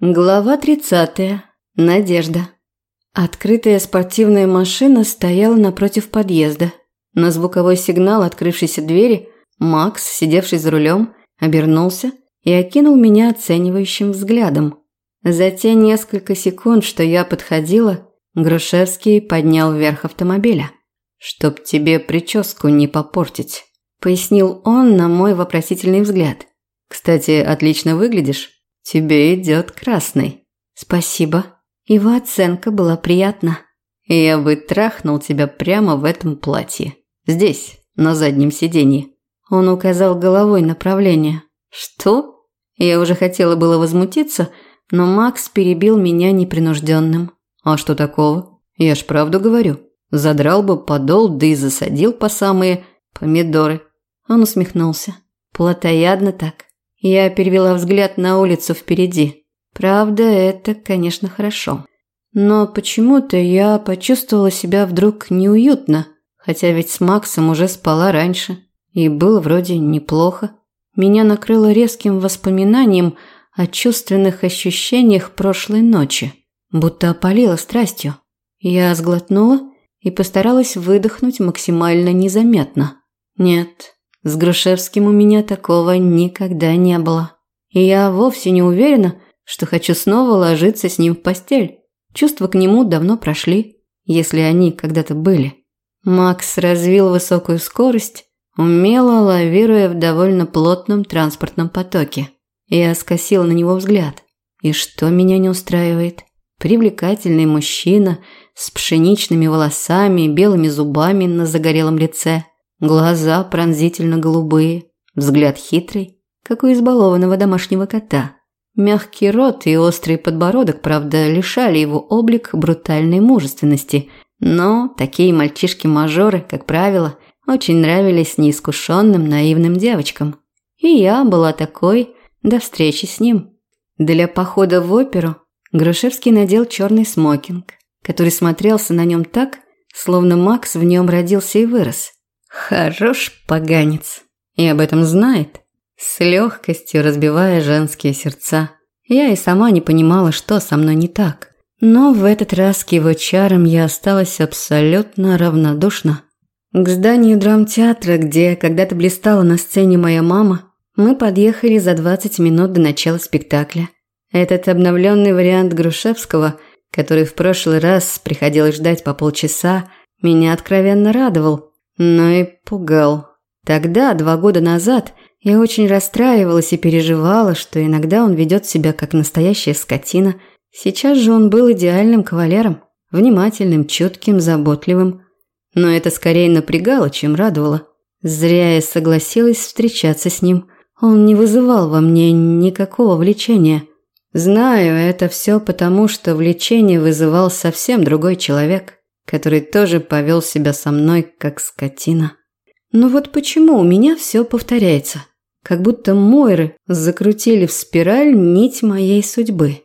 Глава 30. Надежда. Открытая спортивная машина стояла напротив подъезда. На звуковой сигнал открывшейся двери Макс, сидевший за рулем, обернулся и окинул меня оценивающим взглядом. За те несколько секунд, что я подходила, Грушевский поднял вверх автомобиля. «Чтоб тебе прическу не попортить», – пояснил он на мой вопросительный взгляд. «Кстати, отлично выглядишь. Тебе идет красный». «Спасибо. Его оценка была приятна». «Я бы трахнул тебя прямо в этом платье. Здесь, на заднем сиденье». Он указал головой направление. «Что?» Я уже хотела было возмутиться, но Макс перебил меня непринужденным. «А что такого? Я ж правду говорю. Задрал бы подол, да и засадил по самые помидоры». Он усмехнулся. Плотоядно так. Я перевела взгляд на улицу впереди. Правда, это, конечно, хорошо. Но почему-то я почувствовала себя вдруг неуютно, хотя ведь с Максом уже спала раньше. И было вроде неплохо. Меня накрыло резким воспоминанием о чувственных ощущениях прошлой ночи, будто опалило страстью. Я сглотнула и постаралась выдохнуть максимально незаметно. Нет, с Грушевским у меня такого никогда не было. И я вовсе не уверена, что хочу снова ложиться с ним в постель. Чувства к нему давно прошли, если они когда-то были. Макс развил высокую скорость, умело лавируя в довольно плотном транспортном потоке. Я скосила на него взгляд. И что меня не устраивает? Привлекательный мужчина с пшеничными волосами, белыми зубами на загорелом лице, глаза пронзительно голубые, взгляд хитрый, как у избалованного домашнего кота. Мягкий рот и острый подбородок, правда, лишали его облик брутальной мужественности, но такие мальчишки-мажоры, как правило, очень нравились неискушенным наивным девочкам. И я была такой до встречи с ним. Для похода в оперу Грушевский надел черный смокинг, который смотрелся на нем так, словно Макс в нем родился и вырос. Хорош поганец. И об этом знает с легкостью разбивая женские сердца. Я и сама не понимала, что со мной не так. Но в этот раз к его чарам я осталась абсолютно равнодушна. К зданию драмтеатра, где когда-то блистала на сцене моя мама, мы подъехали за 20 минут до начала спектакля. Этот обновленный вариант Грушевского, который в прошлый раз приходилось ждать по полчаса, меня откровенно радовал, но и пугал. Тогда, два года назад, я очень расстраивалась и переживала, что иногда он ведет себя как настоящая скотина. Сейчас же он был идеальным кавалером, внимательным, чутким, заботливым. Но это скорее напрягало, чем радовало. Зря я согласилась встречаться с ним. Он не вызывал во мне никакого влечения. Знаю, это все потому, что влечение вызывал совсем другой человек, который тоже повел себя со мной как скотина. Но вот почему у меня все повторяется? Как будто Мойры закрутили в спираль нить моей судьбы.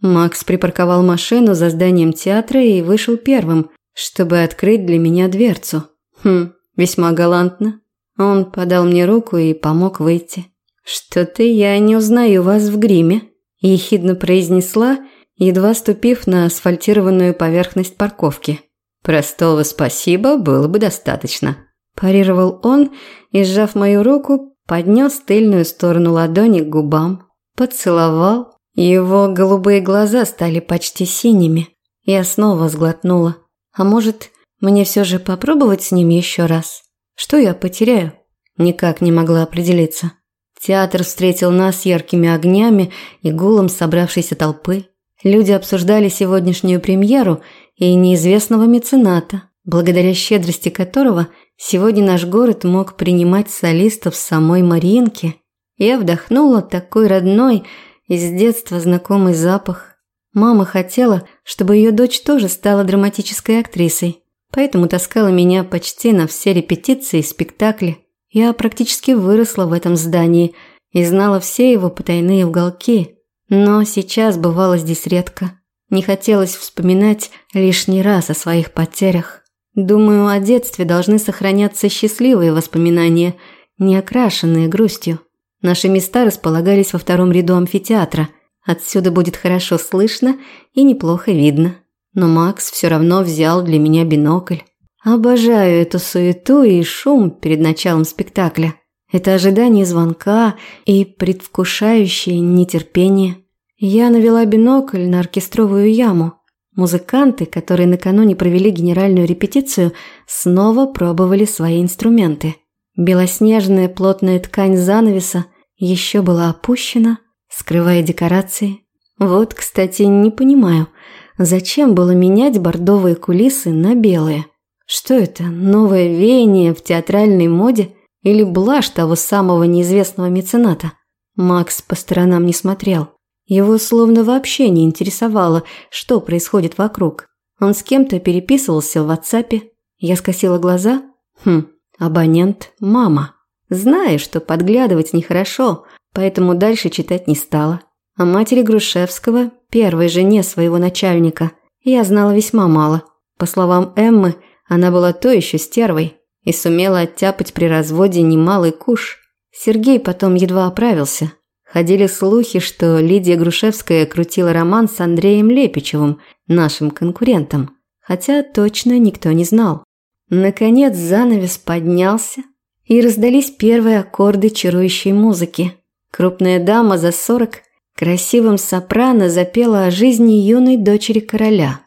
Макс припарковал машину за зданием театра и вышел первым, чтобы открыть для меня дверцу. Хм, весьма галантно. Он подал мне руку и помог выйти. «Что-то я не узнаю вас в гриме», – ехидно произнесла, едва ступив на асфальтированную поверхность парковки. «Простого спасибо было бы достаточно», – парировал он и, сжав мою руку, поднес тыльную сторону ладони к губам, поцеловал. Его голубые глаза стали почти синими. Я снова сглотнула. А может, мне все же попробовать с ним еще раз? Что я потеряю? Никак не могла определиться. Театр встретил нас яркими огнями и гулом собравшейся толпы. Люди обсуждали сегодняшнюю премьеру и неизвестного мецената, благодаря щедрости которого – Сегодня наш город мог принимать солистов самой Маринки. Я вдохнула такой родной и с детства знакомый запах. Мама хотела, чтобы ее дочь тоже стала драматической актрисой, поэтому таскала меня почти на все репетиции и спектакли. Я практически выросла в этом здании и знала все его потайные уголки, но сейчас бывала здесь редко. Не хотелось вспоминать лишний раз о своих потерях. Думаю, о детстве должны сохраняться счастливые воспоминания, не окрашенные грустью. Наши места располагались во втором ряду амфитеатра, Отсюда будет хорошо слышно и неплохо видно. Но Макс все равно взял для меня бинокль. Обожаю эту суету и шум перед началом спектакля. Это ожидание звонка и предвкушающее нетерпение. Я навела бинокль на оркестровую яму. Музыканты, которые накануне провели генеральную репетицию, снова пробовали свои инструменты. Белоснежная плотная ткань занавеса еще была опущена, скрывая декорации. Вот, кстати, не понимаю, зачем было менять бордовые кулисы на белые? Что это, новое веяние в театральной моде или блажь того самого неизвестного мецената? Макс по сторонам не смотрел. Его словно вообще не интересовало, что происходит вокруг. Он с кем-то переписывался в WhatsApp. Я скосила глаза. Хм, абонент – мама. Знаю, что подглядывать нехорошо, поэтому дальше читать не стала. О матери Грушевского, первой жене своего начальника, я знала весьма мало. По словам Эммы, она была то еще стервой и сумела оттяпать при разводе немалый куш. Сергей потом едва оправился, Ходили слухи, что Лидия Грушевская крутила роман с Андреем Лепичевым, нашим конкурентом. Хотя точно никто не знал. Наконец занавес поднялся, и раздались первые аккорды чарующей музыки. Крупная дама за сорок красивым сопрано запела о жизни юной дочери короля.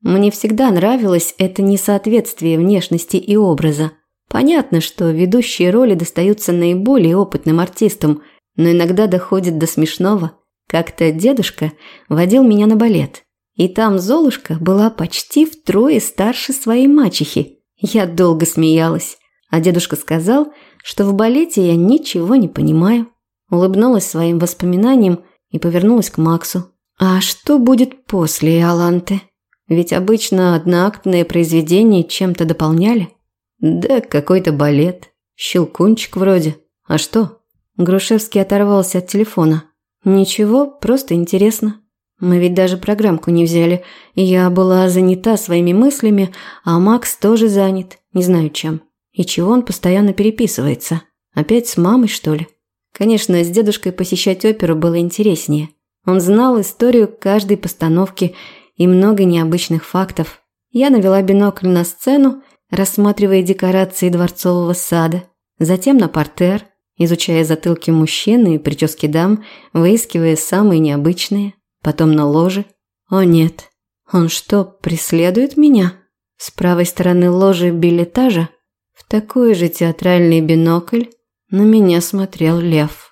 Мне всегда нравилось это несоответствие внешности и образа. Понятно, что ведущие роли достаются наиболее опытным артистам – но иногда доходит до смешного. Как-то дедушка водил меня на балет, и там Золушка была почти втрое старше своей мачехи. Я долго смеялась, а дедушка сказал, что в балете я ничего не понимаю. Улыбнулась своим воспоминаниям и повернулась к Максу. А что будет после Иоланты? Ведь обычно одноактные произведения чем-то дополняли. Да какой-то балет, щелкунчик вроде. А что? Грушевский оторвался от телефона. «Ничего, просто интересно. Мы ведь даже программку не взяли. Я была занята своими мыслями, а Макс тоже занят, не знаю чем. И чего он постоянно переписывается? Опять с мамой, что ли?» Конечно, с дедушкой посещать оперу было интереснее. Он знал историю каждой постановки и много необычных фактов. Я навела бинокль на сцену, рассматривая декорации дворцового сада, затем на портер – изучая затылки мужчин и прически дам, выискивая самые необычные, потом на ложе. О нет, он что, преследует меня? С правой стороны ложи билетажа в такой же театральный бинокль на меня смотрел лев.